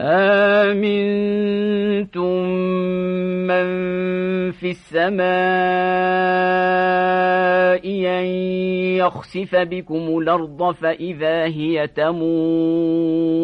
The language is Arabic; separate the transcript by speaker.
Speaker 1: آمنتم من في السماء أن يخسف بكم الأرض فإذا هي تمور